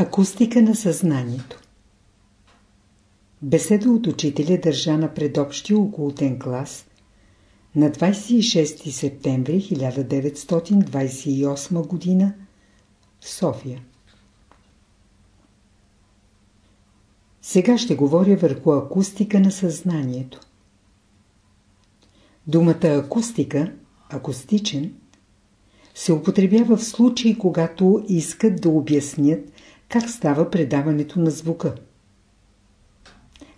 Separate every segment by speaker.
Speaker 1: Акустика на съзнанието Беседа от учителя държа на предобщия околотен клас на 26 септември 1928 г. в София. Сега ще говоря върху акустика на съзнанието. Думата акустика, акустичен, се употребява в случаи, когато искат да обяснят как става предаването на звука.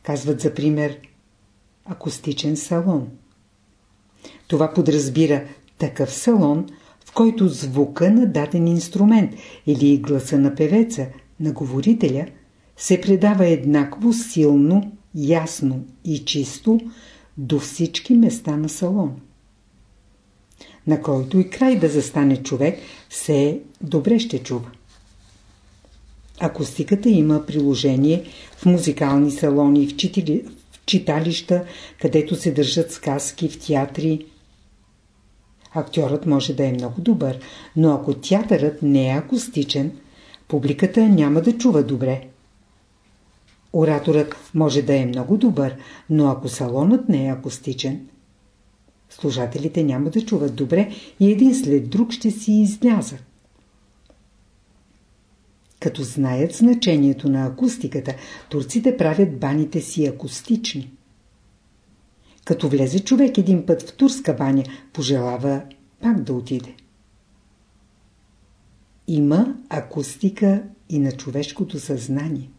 Speaker 1: Казват за пример акустичен салон. Това подразбира такъв салон, в който звука на даден инструмент или гласа на певеца, на говорителя, се предава еднакво силно, ясно и чисто до всички места на салон. На който и край да застане човек, все добре ще чува. Акустиката има приложение в музикални салони, в, читали, в читалища, където се държат сказки, в театри. Актьорът може да е много добър, но ако театърът не е акустичен, публиката няма да чува добре. Ораторът може да е много добър, но ако салонът не е акустичен, служателите няма да чуват добре и един след друг ще си излязат. Като знаят значението на акустиката, турците правят баните си акустични. Като влезе човек един път в турска баня, пожелава пак да отиде. Има акустика и на човешкото съзнание.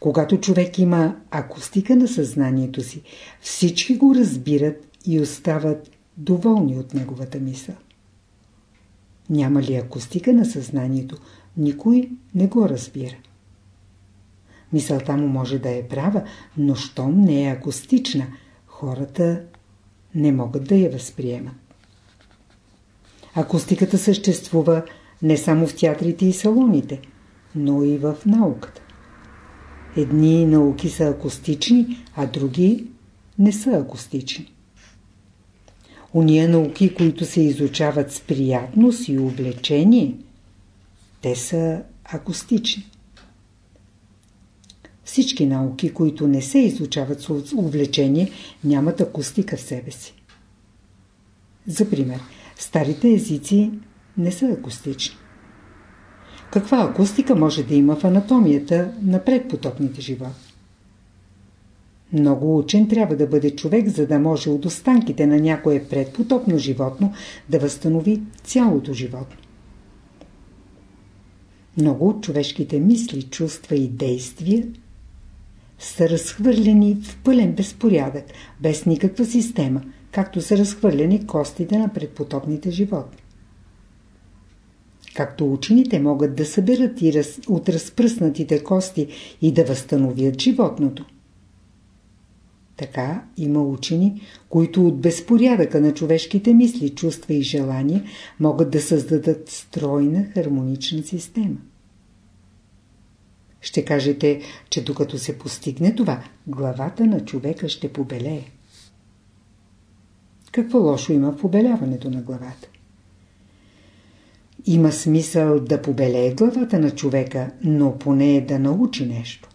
Speaker 1: Когато човек има акустика на съзнанието си, всички го разбират и остават доволни от неговата мисъл. Няма ли акустика на съзнанието, никой не го разбира. Мисълта му може да е права, но щом не е акустична, хората не могат да я възприемат. Акустиката съществува не само в театрите и салоните, но и в науката. Едни науки са акустични, а други не са акустични. Уния науки, които се изучават с приятност и увлечение – те са акустични. Всички науки, които не се изучават с увлечение, нямат акустика в себе си. За пример, старите езици не са акустични. Каква акустика може да има в анатомията на предпотопните животи? Много учен трябва да бъде човек, за да може от останките на някое предпотопно животно да възстанови цялото животно. Много от човешките мисли, чувства и действия са разхвърлени в пълен безпорядък, без никаква система, както са разхвърлени костите на предпотопните животни. Както учените могат да съберат и раз, от разпръснатите кости и да възстановят животното. Така има учени, които от безпорядъка на човешките мисли, чувства и желания могат да създадат стройна хармонична система. Ще кажете, че докато се постигне това, главата на човека ще побелее. Какво лошо има в побеляването на главата? Има смисъл да побелее главата на човека, но поне да научи нещо.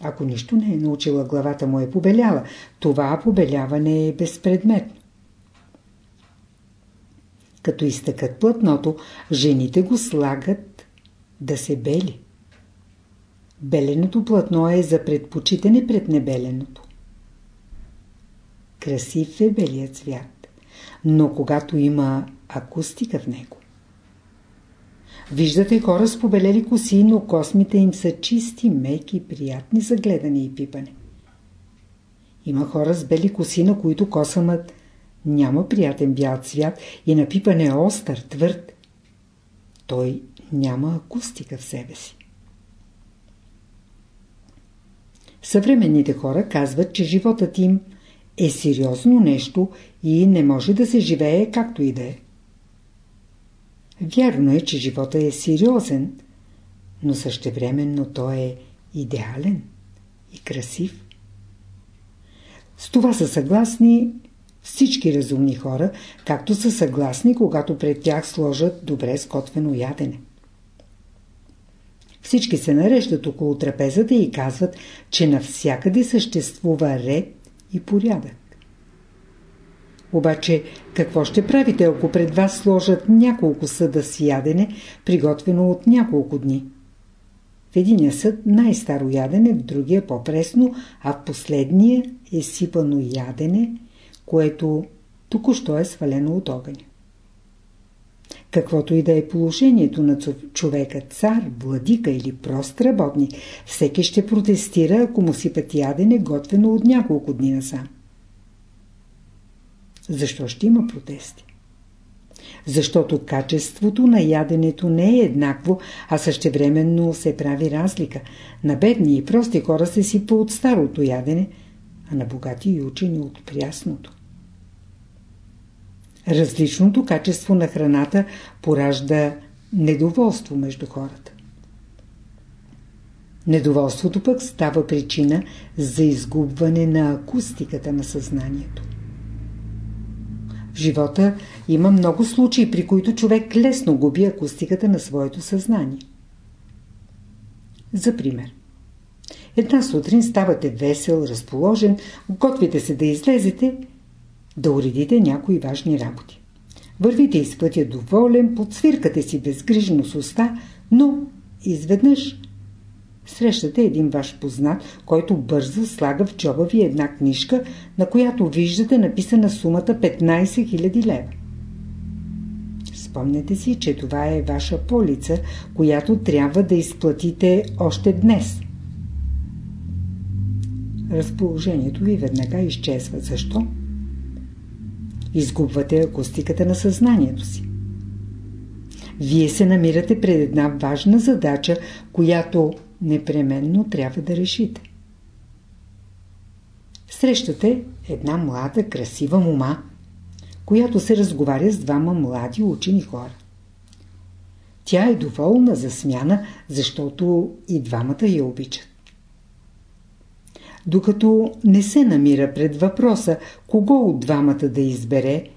Speaker 1: Ако нищо не е научила, главата му е побеляла. Това побеляване е безпредметно. Като изтъкат плътното, жените го слагат да се бели. Беленото платно е за предпочитане пред небеленото. Красив е белият цвят, но когато има акустика в него. Виждате хора с побелели коси, но космите им са чисти, меки, приятни за гледане и пипане. Има хора с бели коси, на които косъмът няма приятен бял цвят и на пипане е остър, твърд. Той няма акустика в себе си. Съвременните хора казват, че животът им е сериозно нещо и не може да се живее както и да е. Вярно е, че живота е сериозен, но същевременно той е идеален и красив. С това са съгласни всички разумни хора, както са съгласни, когато пред тях сложат добре скотвено ядене. Всички се нареждат около трапезата и казват, че навсякъде съществува ред и порядък. Обаче, какво ще правите, ако пред вас сложат няколко съда с ядене, приготвено от няколко дни? В единия съд най-старо ядене, в другия по-пресно, а в последния е сипано ядене, което току-що е свалено от огъня. Каквото и да е положението на човека, цар, владика или прост работник, всеки ще протестира, ако му сипат ядене, готвено от няколко дни насам. Защо ще има протести? Защото качеството на яденето не е еднакво, а същевременно се прави разлика. На бедни и прости хора се сипа от старото ядене, а на богати и учени от прясното. Различното качество на храната поражда недоволство между хората. Недоволството пък става причина за изгубване на акустиката на съзнанието. В живота има много случаи, при които човек лесно губи акустиката на своето съзнание. За пример. Една сутрин ставате весел, разположен, готвите се да излезете, да уредите някои важни работи. Вървите из пътя доволен, подсвиркате си безгрижно с уста, но изведнъж срещате един ваш познат, който бързо слага в джоба ви една книжка, на която виждате написана сумата 15 000 лева. Спомнете си, че това е ваша полица, която трябва да изплатите още днес. Разположението ви веднага изчезва. Защо? Изгубвате акустиката на съзнанието си. Вие се намирате пред една важна задача, която непременно трябва да решите. Срещате една млада, красива мома, която се разговаря с двама млади учени хора. Тя е доволна за смяна, защото и двамата я обичат. Докато не се намира пред въпроса кого от двамата да избере,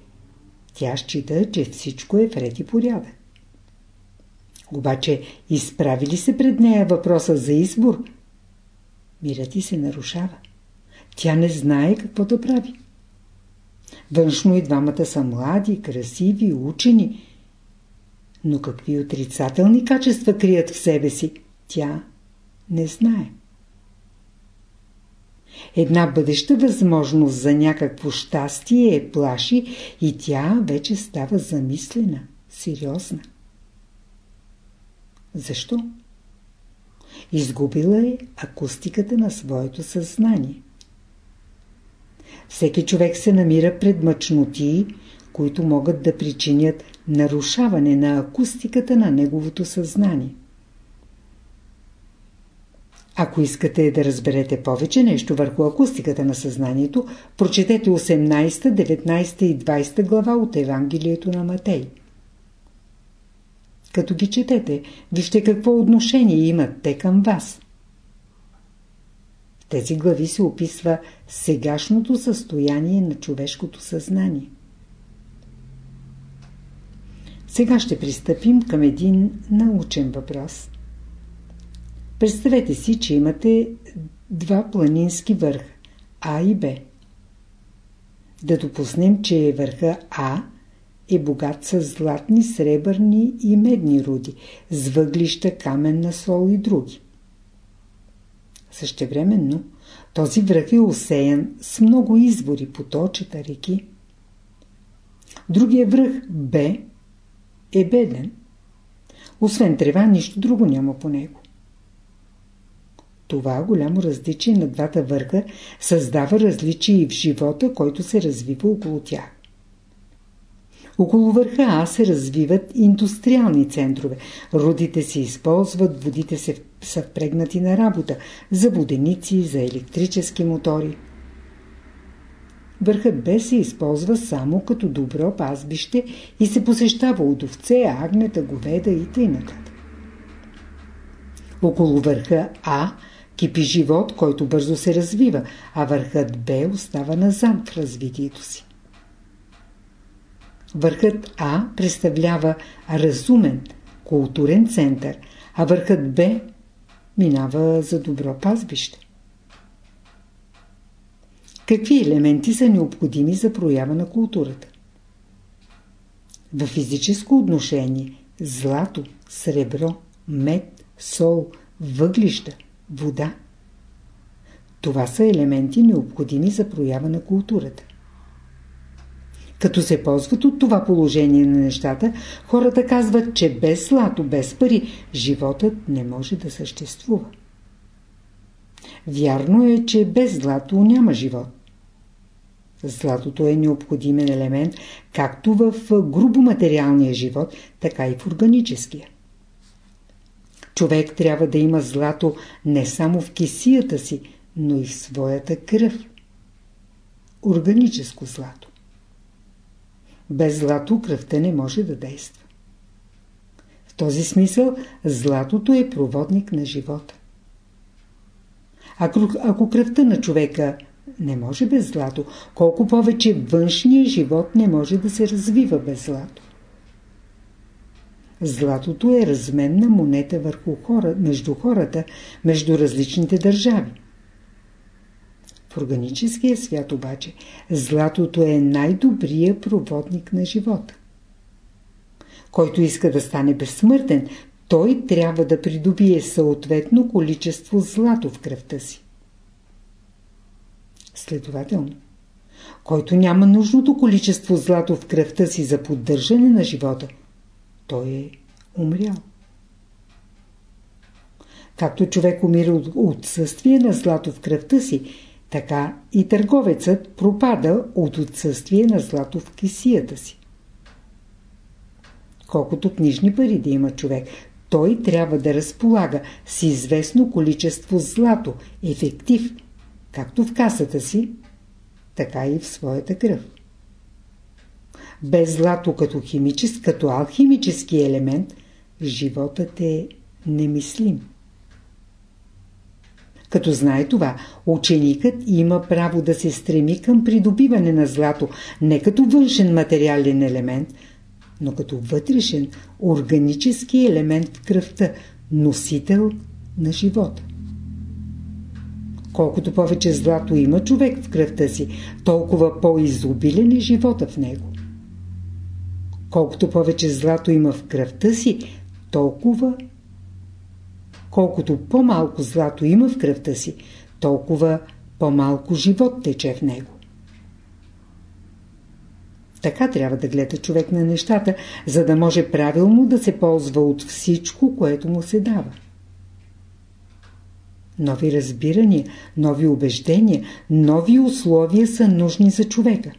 Speaker 1: тя счита, че всичко е вред и порядък. Обаче, изправи ли се пред нея въпроса за избор, мирът ти се нарушава. Тя не знае какво да прави. Външно и двамата са млади, красиви, учени. Но какви отрицателни качества крият в себе си, тя не знае. Една бъдеща възможност за някакво щастие е плаши и тя вече става замислена, сериозна. Защо? Изгубила е акустиката на своето съзнание. Всеки човек се намира пред мъчноти, които могат да причинят нарушаване на акустиката на неговото съзнание. Ако искате да разберете повече нещо върху акустиката на съзнанието, прочетете 18, 19 и 20 глава от Евангелието на Матей. Като ги четете, вижте какво отношение имат те към вас. В тези глави се описва сегашното състояние на човешкото съзнание. Сега ще пристъпим към един научен въпрос. Представете си, че имате два планински върха А и Б. Да допуснем, че върха А е богат с златни, сребърни и медни руди, с въглища, каменна сол и други. Същевременно този връх е осеян с много извори, поточета, реки. Другия връх Б е беден. Освен трева, нищо друго няма по него. Това голямо различие на двата върха създава различие и в живота, който се развива около тях. Около върха А се развиват индустриални центрове. Родите се използват, водите се са впрегнати на работа, за воденици, за електрически мотори. Върхът Б се използва само като добро пазбище и се посещава от овце, агнета, говеда и т.н. Около върха А кипи живот, който бързо се развива, а върхът Б остава назад в развитието си. Върхът А представлява разумен, културен център, а върхът Б минава за добро пазбище. Какви елементи са необходими за проява на културата? В физическо отношение злато, сребро, мед, сол, въглища, вода. Това са елементи необходими за проява на културата. Като се ползват от това положение на нещата, хората казват, че без злато, без пари, животът не може да съществува. Вярно е, че без злато няма живот. Златото е необходимен елемент както в грубо материалния живот, така и в органическия. Човек трябва да има злато не само в кисията си, но и в своята кръв. Органическо злато. Без злато кръвта не може да действа. В този смисъл златото е проводник на живота. Ако, кръвта на човека не може без злато, колко повече външния живот не може да се развива без злато. Златото е разменна монета върху хора, между хората, между различните държави. В органическия свят обаче златото е най-добрият проводник на живота. Който иска да стане безсмъртен, той трябва да придобие съответно количество злато в кръвта си. Следователно, който няма нужното количество злато в кръвта си за поддържане на живота, той е умрял. Както човек умира от отсъствие на злато в кръвта си, така и търговецът пропада от отсъствие на злато в кисията си. Колкото книжни пари да има човек, той трябва да разполага с известно количество злато, ефектив, както в касата си, така и в своята кръв. Без злато като химически, като алхимически елемент, животът е немислим. Като знае това, ученикът има право да се стреми към придобиване на злато не като външен материален елемент, но като вътрешен органически елемент в кръвта, носител на живота. Колкото повече злато има човек в кръвта си, толкова по-изобилен е живота в него. Колкото повече злато има в кръвта си, толкова колкото по-малко злато има в кръвта си, толкова по-малко живот тече в него. Така трябва да гледа човек на нещата, за да може правилно да се ползва от всичко, което му се дава. Нови разбирания, нови убеждения, нови условия са нужни за човека.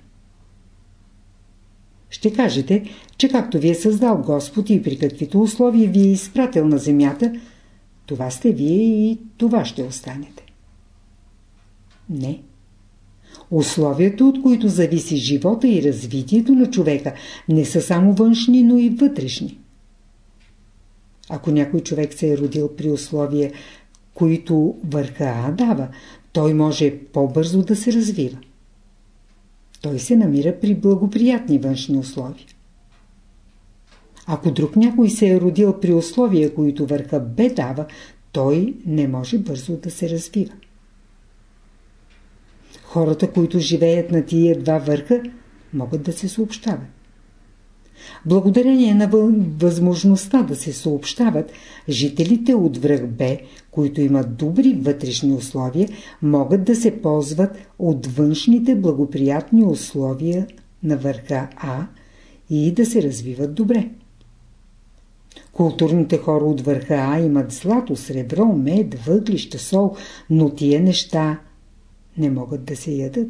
Speaker 1: Ще кажете, че както ви е създал Господ и при каквито условия ви е изпратил на земята, това сте вие и това ще останете. Не. Условията, от които зависи живота и развитието на човека, не са само външни, но и вътрешни. Ако някой човек се е родил при условия, които върха А дава, той може по-бързо да се развива. Той се намира при благоприятни външни условия. Ако друг някой се е родил при условия, които върха Б дава, той не може бързо да се развива. Хората, които живеят на тия два върха, могат да се съобщават. Благодарение на възможността да се съобщават, жителите от връх Б, които имат добри вътрешни условия, могат да се ползват от външните благоприятни условия на върха А и да се развиват добре. Културните хора от върха А имат злато, сребро, мед, въглища, сол, но тия неща не могат да се ядат.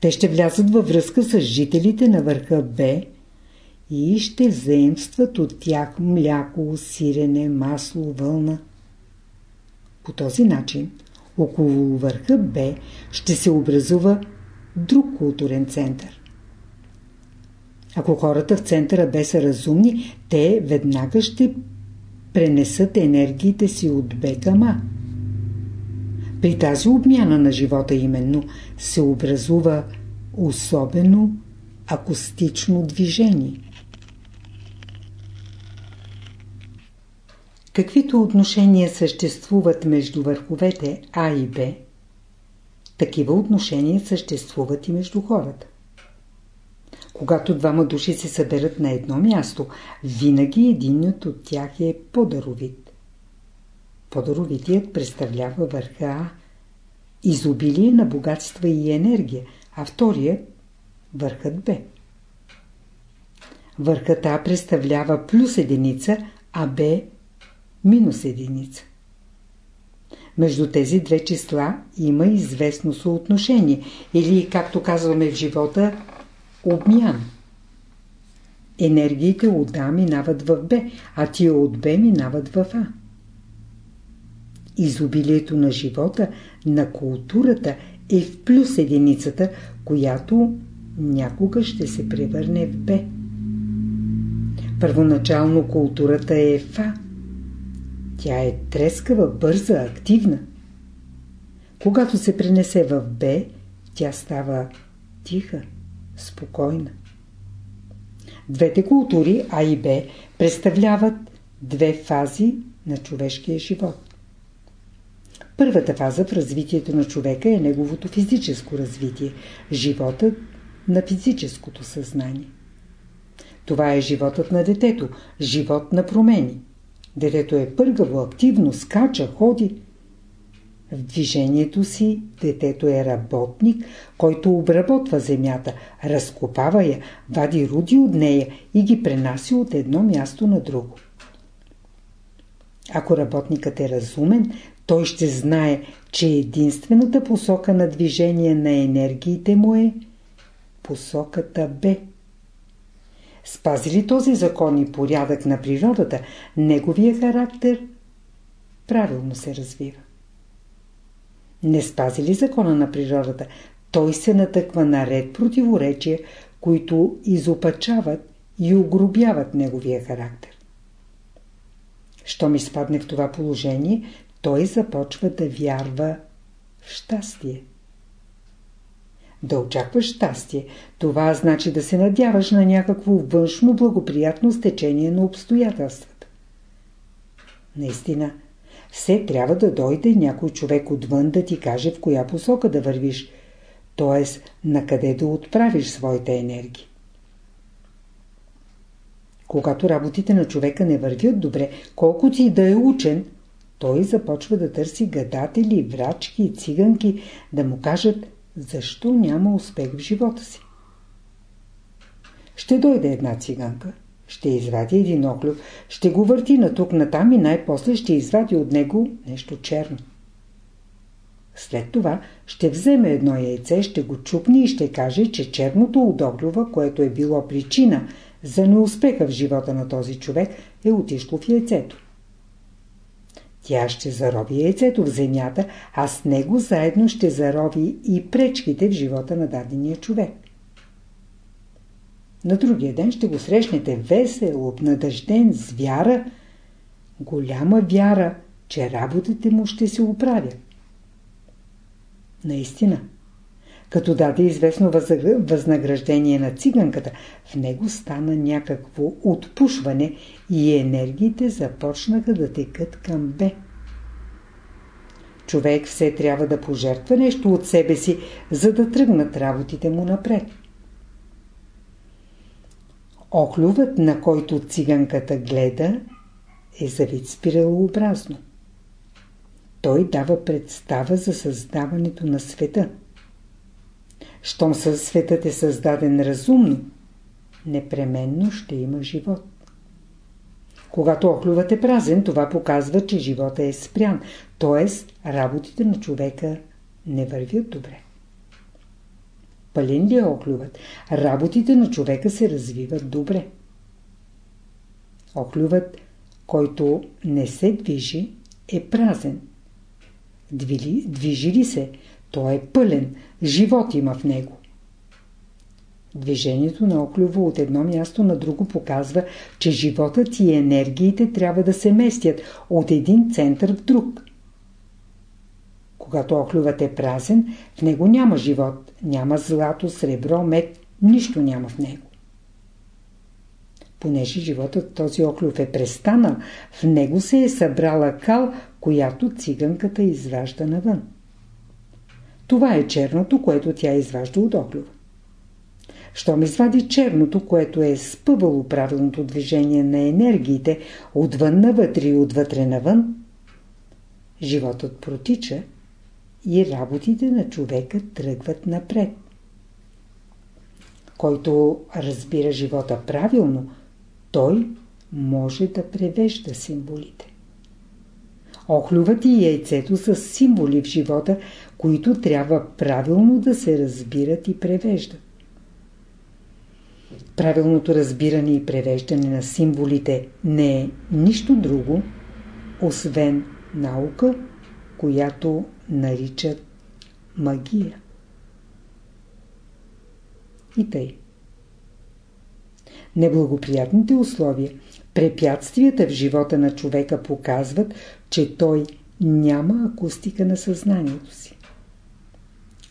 Speaker 1: Те ще влязат във връзка с жителите на върха Б и ще заемстват от тях мляко, сирене, масло, вълна. По този начин около върха Б ще се образува друг културен център. Ако хората в центъра Б са разумни, те веднага ще пренесат енергиите си от Б към А. При тази обмяна на живота именно се образува особено акустично движение. Каквито отношения съществуват между върховете А и Б, такива отношения съществуват и между хората. Когато двама души се съберат на едно място, винаги единият от тях е подаровит. Подаровитият представлява върха А, изобилие на богатства и енергия, а вторият – върхът Б. Върхът А представлява плюс единица, а Б – минус единица. Между тези две числа има известно съотношение или, както казваме в живота, обмяна. Енергиите от А минават в Б, а тия от Б минават в А. Изобилието на живота, на културата е в плюс единицата, която някога ще се превърне в Б. Първоначално културата е в А. Тя е трескава, бърза, активна. Когато се пренесе в Б, тя става тиха, спокойна. Двете култури, А и Б, представляват две фази на човешкия живот. Първата фаза в развитието на човека е неговото физическо развитие, животът на физическото съзнание. Това е животът на детето, живот на промени. Детето е пъргаво, активно, скача, ходи. В движението си детето е работник, който обработва земята, разкопава я, вади руди от нея и ги пренаси от едно място на друго. Ако работникът е разумен, той ще знае, че единствената посока на движение на енергиите му е посоката Б. Спази ли този закон и порядък на природата, неговия характер правилно се развива. Не спази ли закона на природата, той се натъква на ред противоречия, които изопачават и огробяват неговия характер. Щом изпадне в това положение, той започва да вярва в щастие. Да очакваш щастие, това значи да се надяваш на някакво външно благоприятно стечение на обстоятелствата. Наистина, все трябва да дойде някой човек отвън да ти каже в коя посока да вървиш, т.е. на къде да отправиш своите енергии. Когато работите на човека не вървят добре, колкото и да е учен, той започва да търси гадатели, врачки и циганки да му кажат защо няма успех в живота си. Ще дойде една циганка, ще извади един оклюв, ще го върти на тук натам и най-после ще извади от него нещо черно. След това ще вземе едно яйце, ще го чупне и ще каже, че черното от оклюва, което е било причина за неуспеха в живота на този човек, е отишло в яйцето. Тя ще зароби яйцето в земята, а с него заедно ще зароби и пречките в живота на дадения човек. На другия ден ще го срещнете весел, обнадъжден, с вяра, голяма вяра, че работите му ще се оправят. Наистина, като даде известно възнаграждение на циганката, в него стана някакво отпушване и енергиите започнаха да текат към Б. Човек все трябва да пожертва нещо от себе си, за да тръгнат работите му напред. Оклювът, на който циганката гледа, е завид спиралообразно. Той дава представа за създаването на света. Щом със светът е създаден разумно, непременно ще има живот. Когато оклювът е празен, това показва, че живота е спрян, т.е. работите на човека не вървят добре. Пълен ли е оклювът? Работите на човека се развиват добре. Оклювът, който не се движи, е празен. Движи ли се, той е пълен, живот има в него. Движението на оклюва от едно място на друго показва, че животът и енергиите трябва да се местят от един център в друг. Когато оклювът е празен, в него няма живот, няма злато, сребро, мед, нищо няма в него. понеже животът този оклюв е престанал, в него се е събрала кал, която циганката изважда навън. Това е черното, което тя изважда от оклюва. Щом извади черното, което е спъвало правилното движение на енергиите, отвън навътре и отвътре навън, животът протича и работите на човека тръгват напред. Който разбира живота правилно, той може да превежда символите. Охлюват и яйцето са символи в живота, които трябва правилно да се разбират и превеждат. Правилното разбиране и превеждане на символите не е нищо друго, освен наука, която наричат магия. И тъй. Неблагоприятните условия, препятствията в живота на човека показват, че той няма акустика на съзнанието си.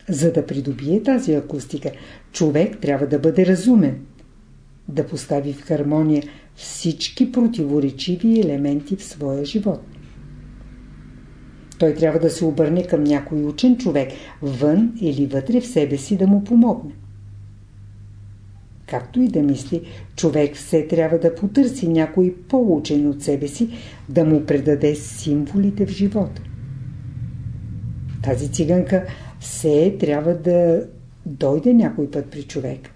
Speaker 1: За да придобие тази акустика, човек трябва да бъде разумен, да постави в хармония всички противоречиви елементи в своя живот. Той трябва да се обърне към някой учен човек, вън или вътре в себе си да му помогне. Както и да мисли, човек все трябва да потърси някой по-учен от себе си, да му предаде символите в живота. Тази циганка все трябва да дойде някой път при човек.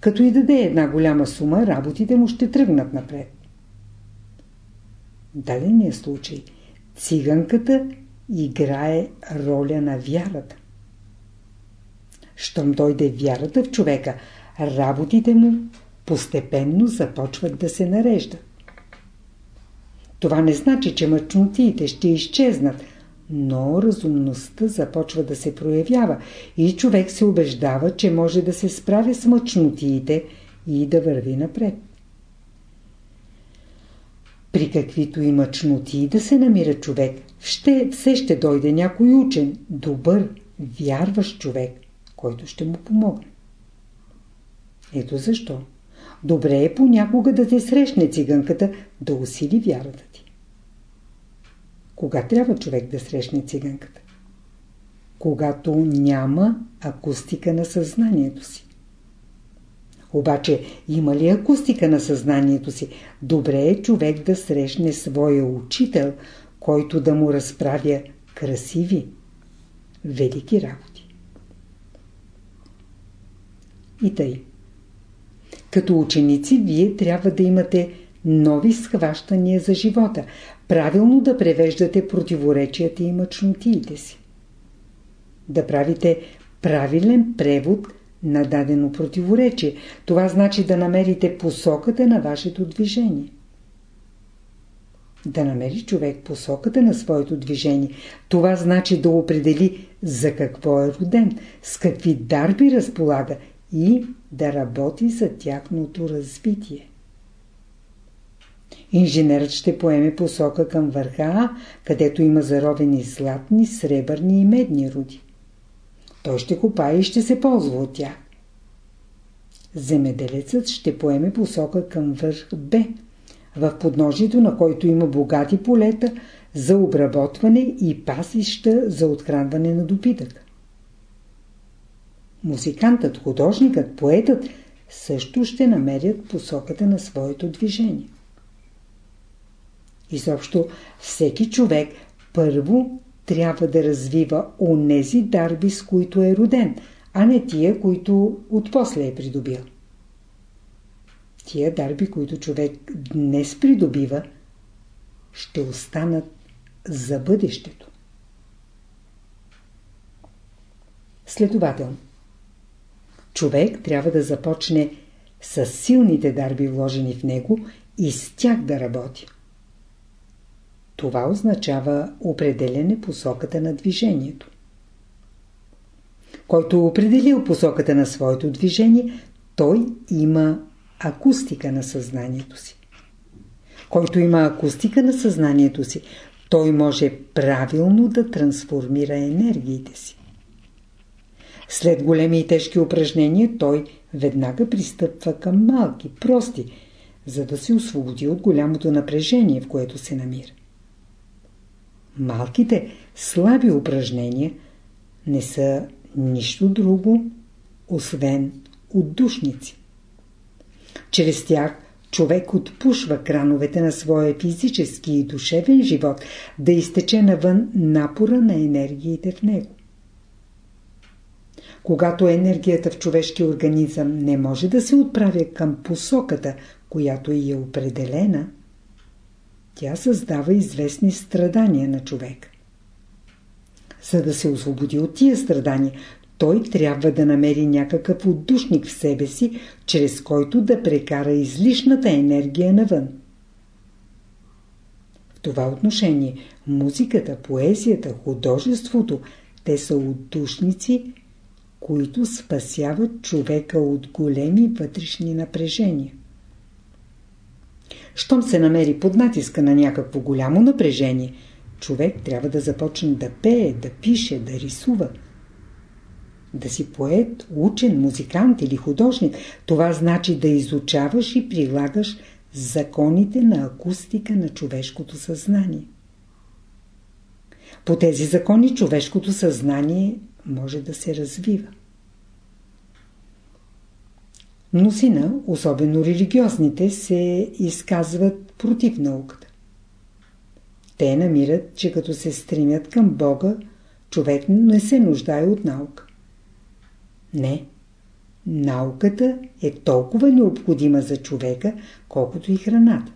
Speaker 1: Като и даде една голяма сума, работите му ще тръгнат напред. В дадения случай циганката играе роля на вярата. Щом дойде вярата в човека, работите му постепенно започват да се нареждат. Това не значи, че мъчнотиите ще изчезнат, но разумността започва да се проявява и човек се убеждава, че може да се справя с мъчнотиите и да върви напред. При каквито и мъчноти да се намира човек, ще, все ще дойде някой учен, добър, вярващ човек, който ще му помогне. Ето защо. Добре е понякога да те срещне циганката, да усили вярата ти. Кога трябва човек да срещне циганката? Когато няма акустика на съзнанието си. Обаче има ли акустика на съзнанието си? Добре е човек да срещне своя учител, който да му разправя красиви, велики работи. И тъй. Като ученици вие трябва да имате нови схващания за живота, правилно да превеждате противоречията и мъчнотиите си. Да правите правилен превод на дадено противоречие. Това значи да намерите посоката на вашето движение. Да намери човек посоката на своето движение. Това значи да определи за какво е роден, с какви дарби разполага и да работи за тяхното развитие. Инженерът ще поеме посока към върха, където има заровени златни, сребърни и медни руди. Той ще копае и ще се ползва от тях. Земеделецът ще поеме посока към върх Б, в подножието на който има богати полета за обработване и пасища за отхранване на допитък. Музикантът, художникът, поетът също ще намерят посоката на своето движение. Изобщо всеки човек първо трябва да развива онези дарби, с които е роден, а не тия, които отпосле е придобил. Тия дарби, които човек днес придобива, ще останат за бъдещето. Следователно, човек трябва да започне с силните дарби вложени в него и с тях да работи. Това означава определене посоката на движението. Който определил посоката на своето движение, той има акустика на съзнанието си. Който има акустика на съзнанието си, той може правилно да трансформира енергиите си. След големи и тежки упражнения той веднага пристъпва към малки, прости, за да се освободи от голямото напрежение, в което се намира. Малките, слаби упражнения не са нищо друго, освен отдушници. Чрез тях човек отпушва крановете на своя физически и душевен живот да изтече навън напора на енергиите в него. Когато енергията в човешкия организъм не може да се отправя към посоката, която и е определена, тя създава известни страдания на човек. За да се освободи от тия страдания, той трябва да намери някакъв отдушник в себе си, чрез който да прекара излишната енергия навън. В това отношение музиката, поезията, художеството, те са отдушници, които спасяват човека от големи вътрешни напрежения. Щом се намери под натиска на някакво голямо напрежение, човек трябва да започне да пее, да пише, да рисува. Да си поет, учен, музикант или художник, това значи да изучаваш и прилагаш законите на акустика на човешкото съзнание. По тези закони човешкото съзнание може да се развива. Мнозина, особено религиозните, се изказват против науката. Те намират, че като се стремят към Бога, човек не се нуждае от наука. Не. Науката е толкова необходима за човека, колкото и храната.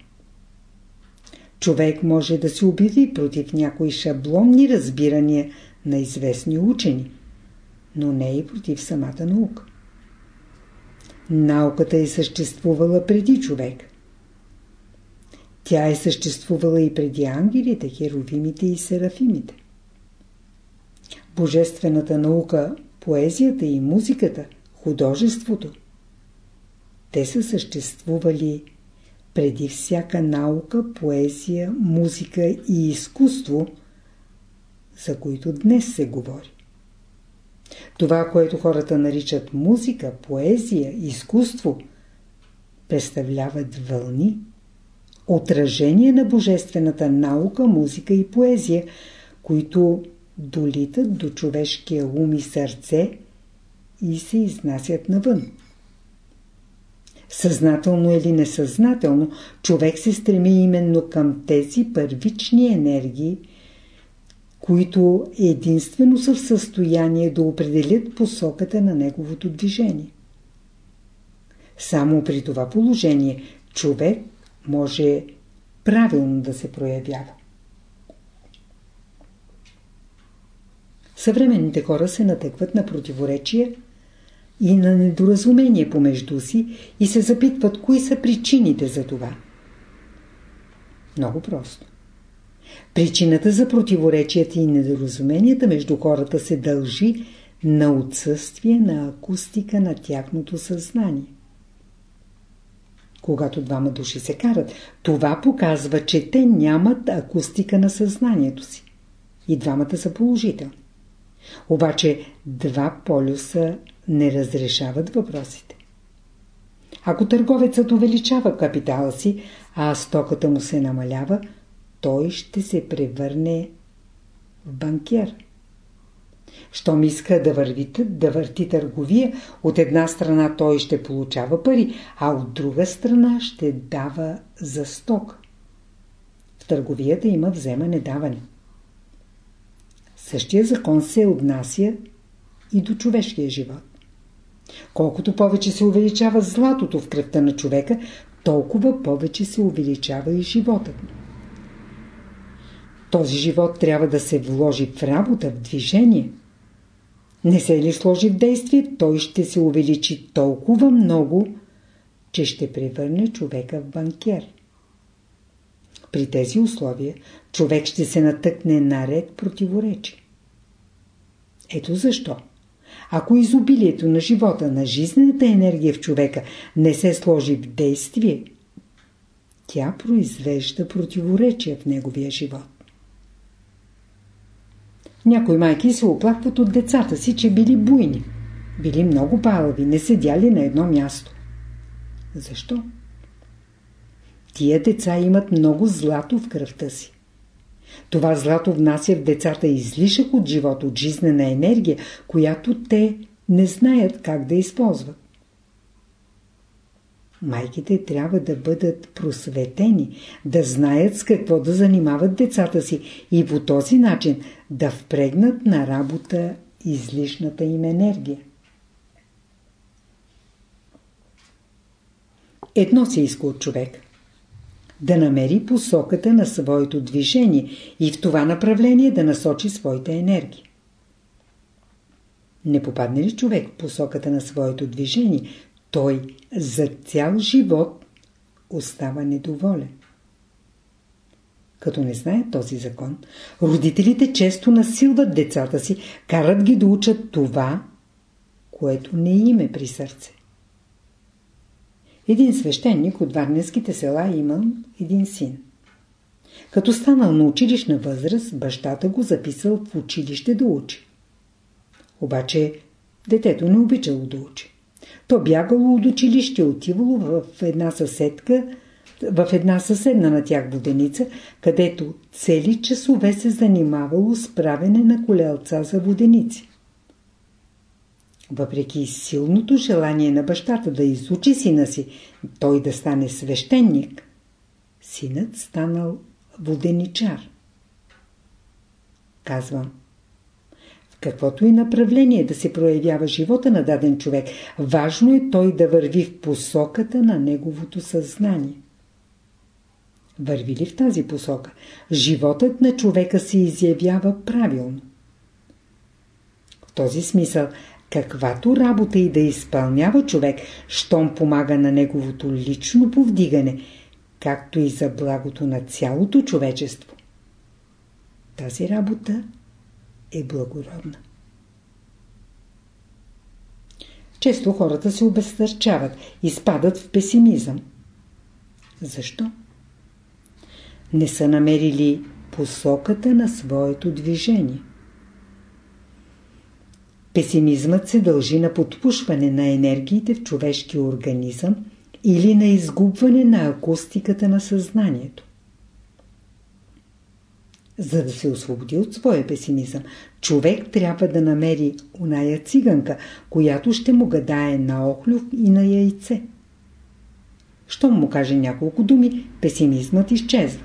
Speaker 1: Човек може да се обяви против някои шаблонни разбирания на известни учени, но не и против самата наука. Науката е съществувала преди човек. Тя е съществувала и преди ангелите, херовимите и серафимите. Божествената наука, поезията и музиката, художеството, те са съществували преди всяка наука, поезия, музика и изкуство, за които днес се говори. Това, което хората наричат музика, поезия, изкуство, представляват вълни, отражение на божествената наука, музика и поезия, които долитат до човешкия ум и сърце и се изнасят навън. Съзнателно или несъзнателно, човек се стреми именно към тези първични енергии, които единствено са в състояние да определят посоката на неговото движение. Само при това положение човек може правилно да се проявява. Съвременните хора се натъкват на противоречия и на недоразумение помежду си и се запитват кои са причините за това. Много просто. Причината за противоречията и недоразуменията между хората се дължи на отсъствие на акустика на тяхното съзнание. Когато двама души се карат, това показва, че те нямат акустика на съзнанието си. И двамата са положителни. Обаче два полюса не разрешават въпросите. Ако търговецът увеличава капитала си, а стоката му се намалява, той ще се превърне в банкер. Щом иска да, върви, да върти търговия, от една страна той ще получава пари, а от друга страна ще дава за сток. В търговията има вземане-даване. Същия закон се отнася и до човешкия живот. Колкото повече се увеличава златото в кръвта на човека, толкова повече се увеличава и животът му. Този живот трябва да се вложи в работа, в движение. Не се ли сложи в действие, той ще се увеличи толкова много, че ще превърне човека в банкер. При тези условия човек ще се натъкне наред противоречи. Ето защо. Ако изобилието на живота, на жизнената енергия в човека не се сложи в действие, тя произвежда противоречия в неговия живот. Някои майки се оплакват от децата си, че били буйни. Били много палави, не седяли на едно място. Защо? Тия деца имат много злато в кръвта си. Това злато внася в децата излишък от живот, от жизнена енергия, която те не знаят как да използват. Майките трябва да бъдат просветени, да знаят с какво да занимават децата си и по този начин да впрегнат на работа излишната им енергия. Едно се иска от човек – да намери посоката на своето движение и в това направление да насочи своите енергии. Не попадне ли човек в посоката на своето движение, той за цял живот остава недоволен. Като не знаят този закон, родителите често насилват децата си, карат ги да учат това, което не им е при сърце. Един свещеник от Варненските села имал един син. Като станал на училищна възраст, бащата го записал в училище да учи. Обаче детето не обичало да учи. То бягало от училище, отивало в една съседка, в една съседна на тях воденица, където цели часове се занимавало с правене на колелца за воденици. Въпреки силното желание на бащата да изучи сина си, той да стане свещеник, синът станал воденичар. Казвам, в каквото и направление да се проявява живота на даден човек, важно е той да върви в посоката на неговото съзнание. Върви ли в тази посока, животът на човека се изявява правилно. В този смисъл – каквато работа и да изпълнява човек, щом помага на неговото лично повдигане, както и за благото на цялото човечество. Тази работа е благородна. Често хората се обезтърчават и спадат в песимизъм. Защо? Не са намерили посоката на своето движение. Песимизмът се дължи на подпушване на енергиите в човешкия организъм или на изгубване на акустиката на съзнанието. За да се освободи от своя песимизъм, човек трябва да намери оная циганка, която ще му гадае на охлюв и на яйце. Щом му каже няколко думи, песимизмът изчезва.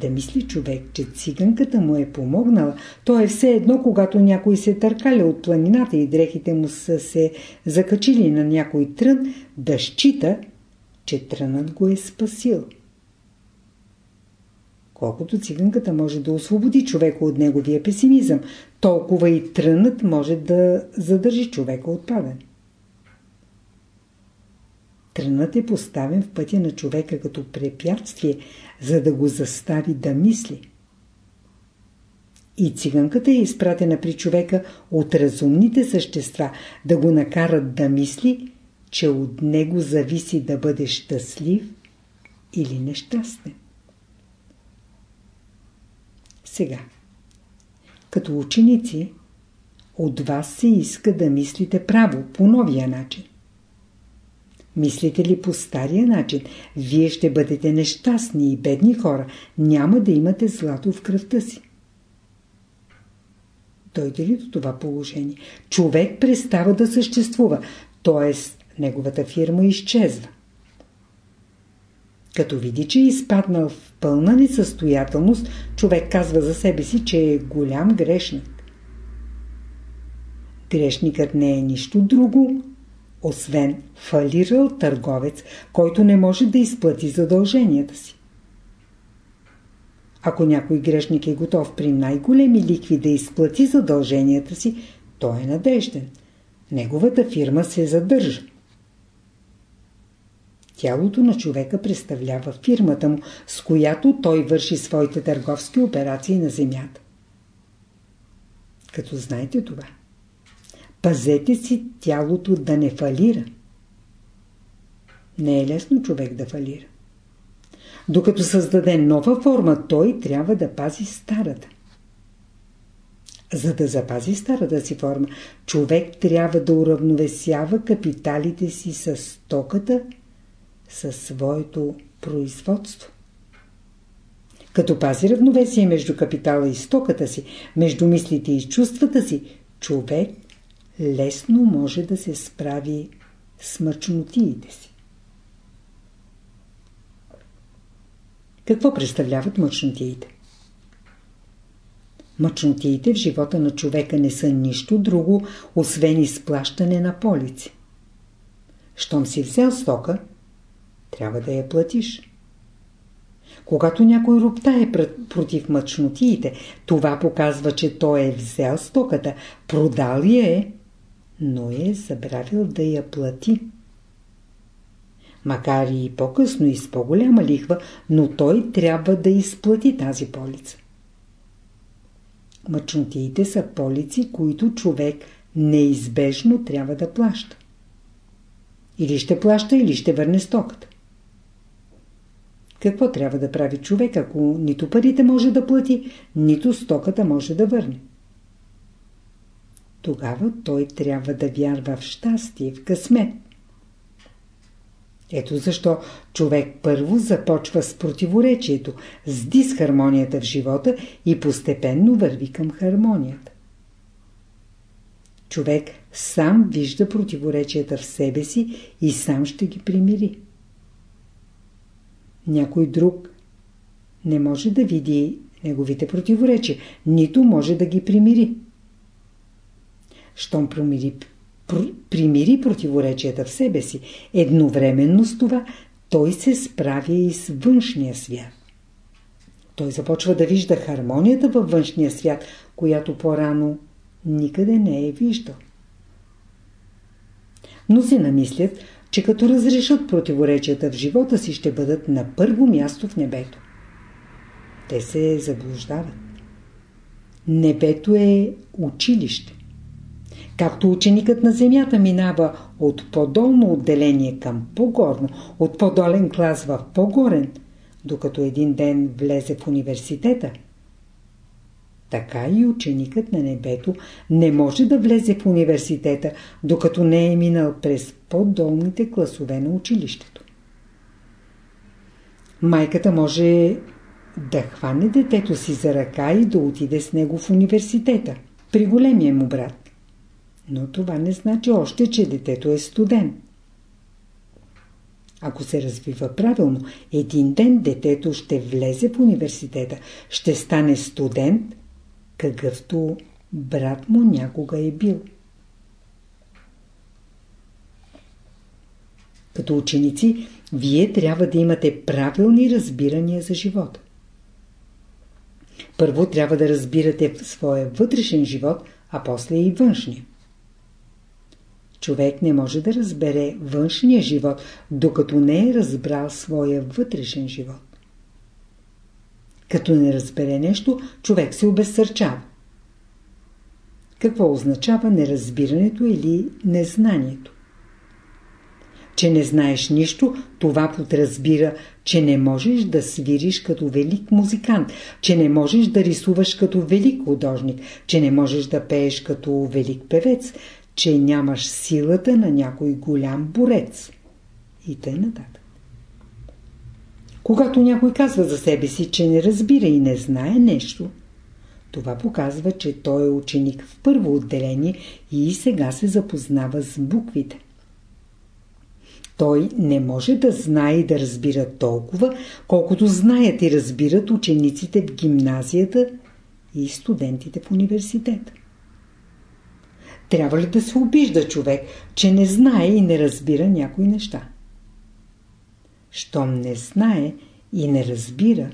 Speaker 1: Да мисли човек, че циганката му е помогнала, то е все едно, когато някой се търкаля от планината и дрехите му са се закачили на някой трън, да счита, че трънът го е спасил. Колкото циганката може да освободи човека от неговия песимизъм, толкова и трънът може да задържи човека от падане. Трънът е поставен в пътя на човека като препятствие, за да го застави да мисли. И циганката е изпратена при човека от разумните същества да го накарат да мисли, че от него зависи да бъде щастлив или нещастен. Сега, като ученици, от вас се иска да мислите право, по новия начин. Мислите ли по стария начин, вие ще бъдете нещастни и бедни хора, няма да имате злато в кръвта си. Дойде ли до това положение? Човек престава да съществува, т.е. неговата фирма изчезва. Като види, че е изпаднал в пълна несъстоятелност, човек казва за себе си, че е голям грешник. Грешникът не е нищо друго, освен фалирал търговец, който не може да изплати задълженията си. Ако някой грешник е готов при най-големи ликви да изплати задълженията си, той е надежден. Неговата фирма се задържа. Тялото на човека представлява фирмата му, с която той върши своите търговски операции на земята. Като знаете това, Пазете си тялото да не фалира. Не е лесно човек да фалира. Докато създаде нова форма, той трябва да пази старата. За да запази старата си форма, човек трябва да уравновесява капиталите си с стоката, със своето производство. Като пази равновесие между капитала и стоката си, между мислите и чувствата си, човек лесно може да се справи с мъчнотиите си. Какво представляват мъчнотиите? Мъчнотиите в живота на човека не са нищо друго, освен изплащане на полици. Щом си взел стока, трябва да я платиш. Когато някой роптае против мъчнотиите, това показва, че той е взел стоката, продал я е, но е забравил да я плати. Макар и по-късно и с по-голяма лихва, но той трябва да изплати тази полица. Мъчнотиите са полици, които човек неизбежно трябва да плаща. Или ще плаща, или ще върне стоката. Какво трябва да прави човек, ако нито парите може да плати, нито стоката може да върне? Тогава той трябва да вярва в щастие, в късмет. Ето защо човек първо започва с противоречието, с дисхармонията в живота и постепенно върви към хармонията. Човек сам вижда противоречията в себе си и сам ще ги примири. Някой друг не може да види неговите противоречия, нито може да ги примири. Щом примири, примири противоречията в себе си, едновременно с това той се справя и с външния свят. Той започва да вижда хармонията във външния свят, която по-рано никъде не е виждал. Но се намислят, че като разрешат противоречията в живота си, ще бъдат на първо място в небето. Те се заблуждават. Небето е училище. Както ученикът на земята минава от по-долно отделение към по-горно, от по-долен клас в по-горен, докато един ден влезе в университета, така и ученикът на небето не може да влезе в университета, докато не е минал през по-долните класове на училището. Майката може да хване детето си за ръка и да отиде с него в университета, при големия му брат. Но това не значи още, че детето е студент. Ако се развива правилно, един ден детето ще влезе в университета, ще стане студент, какъвто брат му някога е бил. Като ученици, вие трябва да имате правилни разбирания за живота. Първо трябва да разбирате своя вътрешен живот, а после и външния. Човек не може да разбере външния живот, докато не е разбрал своя вътрешен живот. Като не разбере нещо, човек се обезсърчава. Какво означава неразбирането или незнанието? Че не знаеш нищо, това подразбира, че не можеш да свириш като велик музикант, че не можеш да рисуваш като велик художник, че не можеш да пееш като велик певец, че нямаш силата на някой голям борец. И тъй нататък. Когато някой казва за себе си, че не разбира и не знае нещо, това показва, че той е ученик в първо отделение и сега се запознава с буквите. Той не може да знае и да разбира толкова, колкото знаят и разбират учениците в гимназията и студентите в университета. Трябва ли да се обижда човек, че не знае и не разбира някои неща? Щом не знае и не разбира,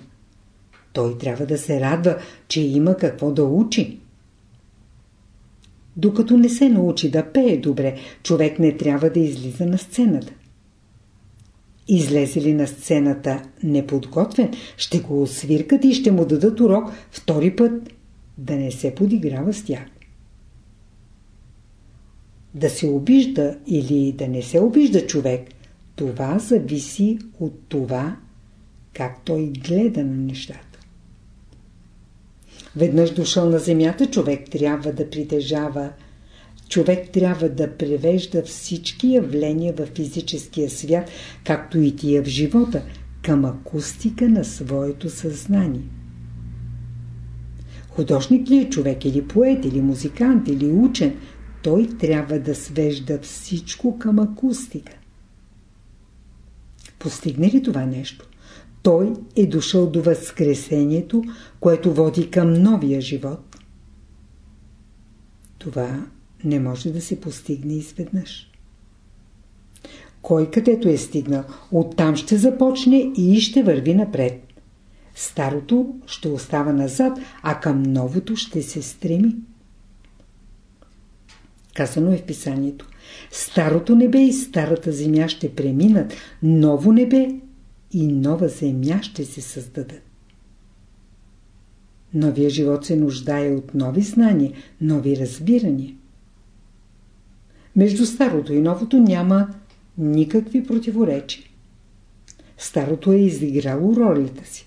Speaker 1: той трябва да се радва, че има какво да учи. Докато не се научи да пее добре, човек не трябва да излиза на сцената. Излезе ли на сцената неподготвен, ще го освиркат и ще му дадат урок втори път да не се подиграва с тях. Да се обижда или да не се обижда човек, това зависи от това, как той гледа на нещата. Веднъж дошъл на земята, човек трябва да притежава човек трябва да превежда всички явления в физическия свят, както и тия в живота, към акустика на своето съзнание. Художник ли е човек, или поет, или музикант, или учен, той трябва да свежда всичко към акустика. Постигне ли това нещо? Той е дошъл до възкресението, което води към новия живот. Това не може да се постигне изведнъж. Кой където е стигнал, оттам ще започне и ще върви напред. Старото ще остава назад, а към новото ще се стреми. Казано е в писанието. Старото небе и старата земя ще преминат, ново небе и нова земя ще се създадат. Новия живот се нуждае от нови знания, нови разбирания. Между старото и новото няма никакви противоречия. Старото е изиграло ролята си.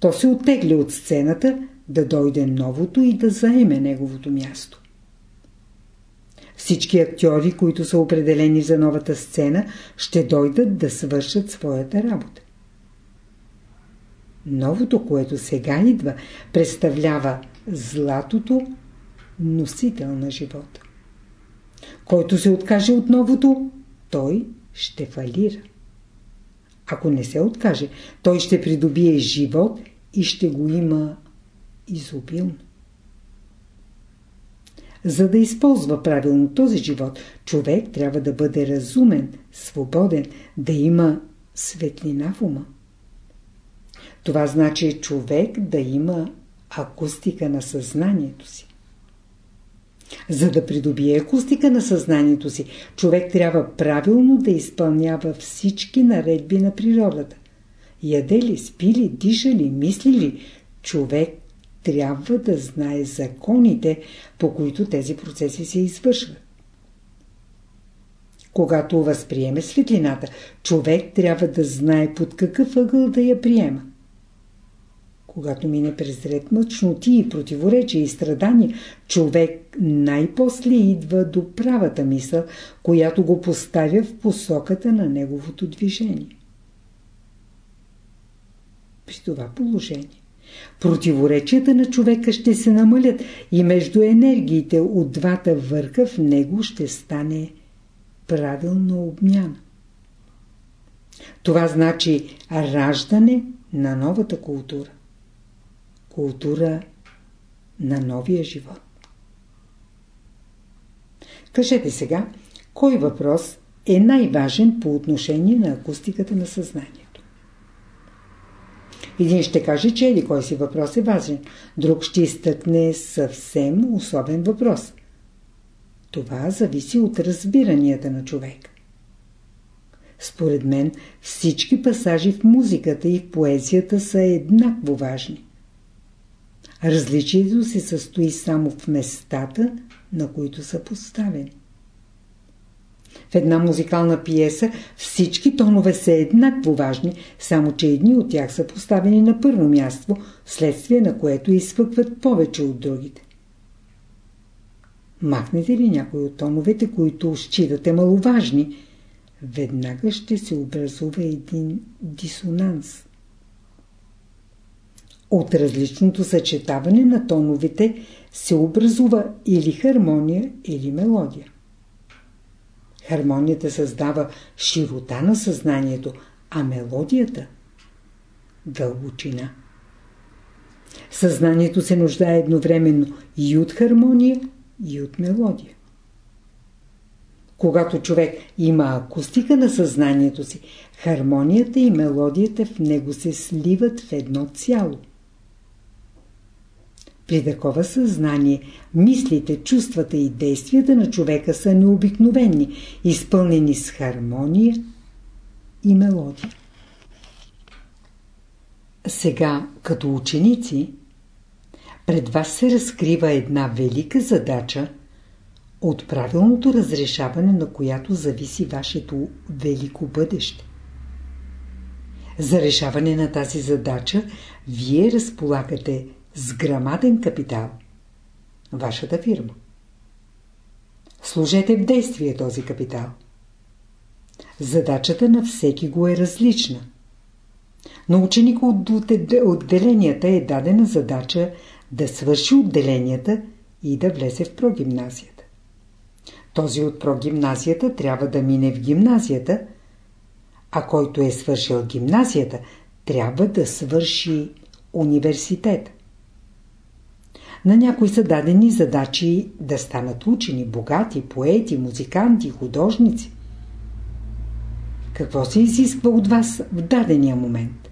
Speaker 1: То се оттегля от сцената да дойде новото и да заеме неговото място. Всички актьори, които са определени за новата сцена, ще дойдат да свършат своята работа. Новото, което сега идва, представлява златото носител на живота. Който се откаже от новото, той ще фалира. Ако не се откаже, той ще придобие живот и ще го има изобилно. За да използва правилно този живот, човек трябва да бъде разумен, свободен, да има светлина в ума. Това значи човек да има акустика на съзнанието си. За да придобие акустика на съзнанието си, човек трябва правилно да изпълнява всички наредби на природата. Яде ли, спи ли, диша ли, мисли ли, човек трябва да знае законите, по които тези процеси се извършват. Когато възприеме светлината, човек трябва да знае под какъв ъгъл да я приема. Когато мине през ред мъчноти и противоречия и страдания, човек най-после идва до правата мисъл, която го поставя в посоката на неговото движение. При това положение противоречията на човека ще се намалят и между енергиите от двата върха в него ще стане правилна обмяна. Това значи раждане на новата култура култура на новия живот. Кажете сега, кой въпрос е най-важен по отношение на акустиката на съзнанието? Един ще каже, че еди кой си въпрос е важен, друг ще изтъкне съвсем особен въпрос. Това зависи от разбиранията на човек. Според мен всички пасажи в музиката и в поезията са еднакво важни. Различието се състои само в местата, на които са поставени. В една музикална пиеса всички тонове са еднакво важни, само че едни от тях са поставени на първо място, следствие на което изфъкват повече от другите. Махнете ли някой от тоновете, които считате маловажни, веднага ще се образува един дисонанс. От различното съчетаване на тоновете се образува или хармония, или мелодия. Хармонията създава широта на съзнанието, а мелодията – дълбочина. Съзнанието се нуждае едновременно и от хармония, и от мелодия. Когато човек има акустика на съзнанието си, хармонията и мелодията в него се сливат в едно цяло. При такова съзнание, мислите, чувствата и действията на човека са необикновени, изпълнени с хармония и мелодия. Сега, като ученици, пред вас се разкрива една велика задача, от правилното разрешаване на която зависи вашето велико бъдеще. За решаване на тази задача вие разполагате с грамаден капитал – вашата фирма. Служете в действие този капитал. Задачата на всеки го е различна. На ученика от отделенията е дадена задача да свърши отделенията и да влезе в прогимназията. Този от прогимназията трябва да мине в гимназията, а който е свършил гимназията, трябва да свърши университет. На някои са дадени задачи да станат учени, богати, поети, музиканти, художници. Какво се изисква от вас в дадения момент?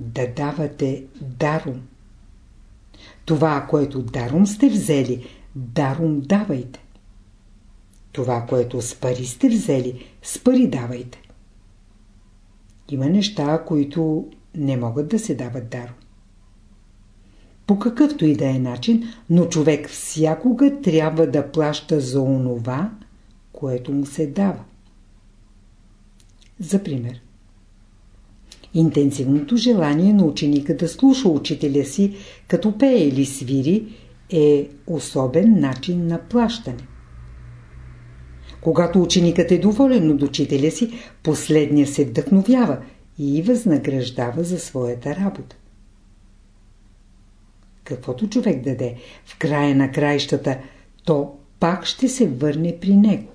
Speaker 1: Да давате даром. Това, което даром сте взели, даром давайте. Това, което с пари сте взели, с пари давайте. Има неща, които не могат да се дават даром. По какъвто и да е начин, но човек всякога трябва да плаща за онова, което му се дава. За пример. Интенсивното желание на ученика да слуша учителя си, като пее или свири, е особен начин на плащане. Когато ученикът е доволен от учителя си, последния се вдъхновява и възнаграждава за своята работа. Каквото човек даде в края на краищата, то пак ще се върне при него.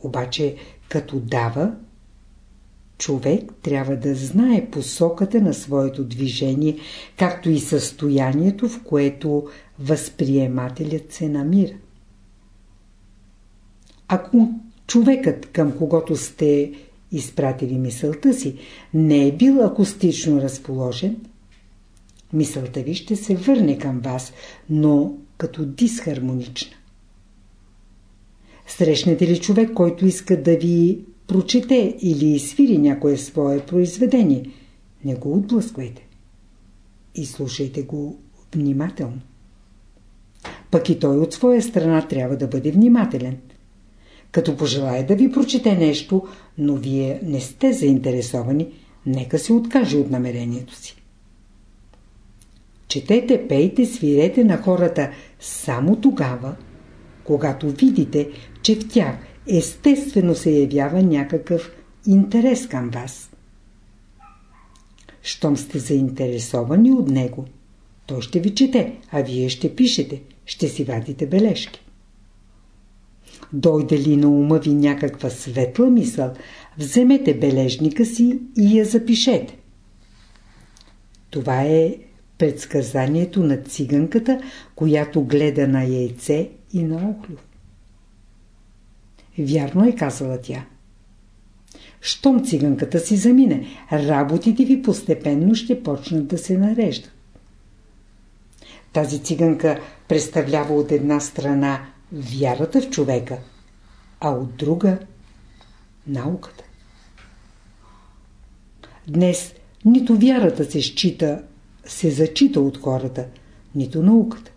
Speaker 1: Обаче, като дава, човек трябва да знае посоката на своето движение, както и състоянието, в което възприемателят се намира. Ако човекът, към когото сте изпратили мисълта си, не е бил акустично разположен, мисълта ви ще се върне към вас, но като дисхармонична. Срещнете ли човек, който иска да ви прочете или свири някое свое произведение, не го отблъсквайте. И слушайте го внимателно. Пък и той от своя страна трябва да бъде внимателен. Като пожелая да ви прочете нещо, но вие не сте заинтересовани, нека се откаже от намерението си. Четете, пейте, свирете на хората само тогава, когато видите, че в тях естествено се явява някакъв интерес към вас. Щом сте заинтересовани от него, той ще ви чете, а вие ще пишете, ще си вадите бележки. Дойде ли на ума ви някаква светла мисъл, вземете бележника си и я запишете. Това е предсказанието на циганката, която гледа на яйце и на охлюв. Вярно е казала тя. Щом циганката си замине, работите ви постепенно ще почнат да се нареждат. Тази циганка представлява от една страна вярата в човека, а от друга – науката. Днес нито вярата се счита, се зачита от хората, нито науката.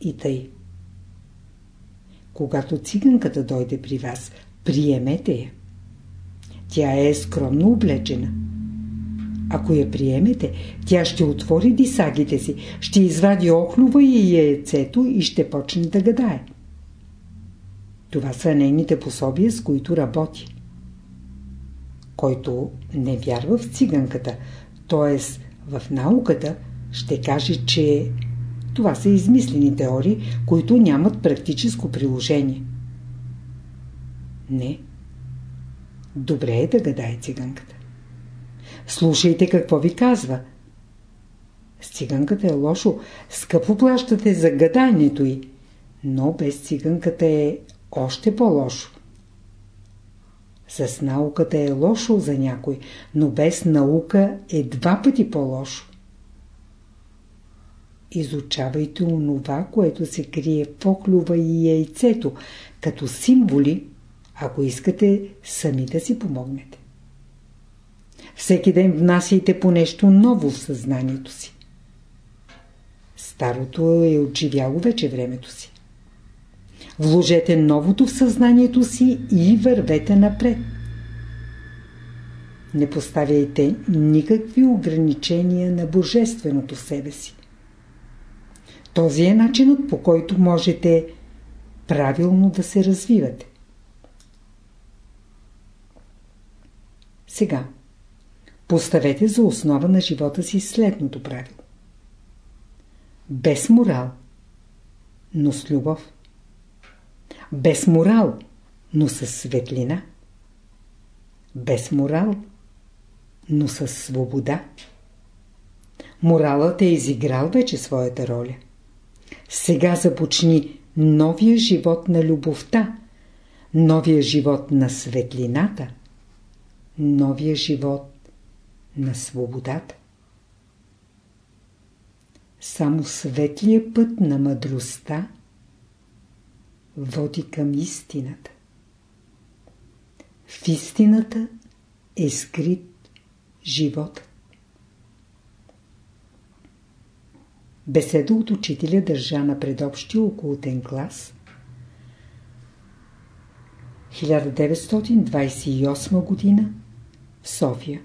Speaker 1: И тъй. Когато циганката дойде при вас, приемете я. Тя е скромно облечена. Ако я приемете, тя ще отвори дисагите си, ще извади охлюва и яйцето и ще почне да гадае. Това са нейните пособия, с които работи. Който не вярва в циганката, т.е. в науката, ще каже, че това са измислени теории, които нямат практическо приложение. Не. Добре е да гадае циганката. Слушайте какво ви казва. С циганката е лошо. Скъпо плащате за гаданието й. Но без циганката е още по-лошо. С науката е лошо за някой, но без наука е два пъти по-лошо. Изучавайте онова, което се крие в оклюва и яйцето, като символи, ако искате сами да си помогнете. Всеки ден внасяйте по нещо ново в съзнанието си. Старото е отживяло вече времето си. Вложете новото в съзнанието си и вървете напред. Не поставяйте никакви ограничения на Божественото в себе си. Този е начинът по който можете правилно да се развивате. Сега, поставете за основа на живота си следното правило. Без морал, но с любов. Без морал, но с светлина. Без морал, но с свобода. Моралът е изиграл вече своята роля. Сега започни новия живот на любовта, новия живот на светлината, новия живот на свободата. Само светлия път на мъдростта води към истината. В истината е скрит живот. Беседа от учителя държа на предобщия околотен клас 1928 година в София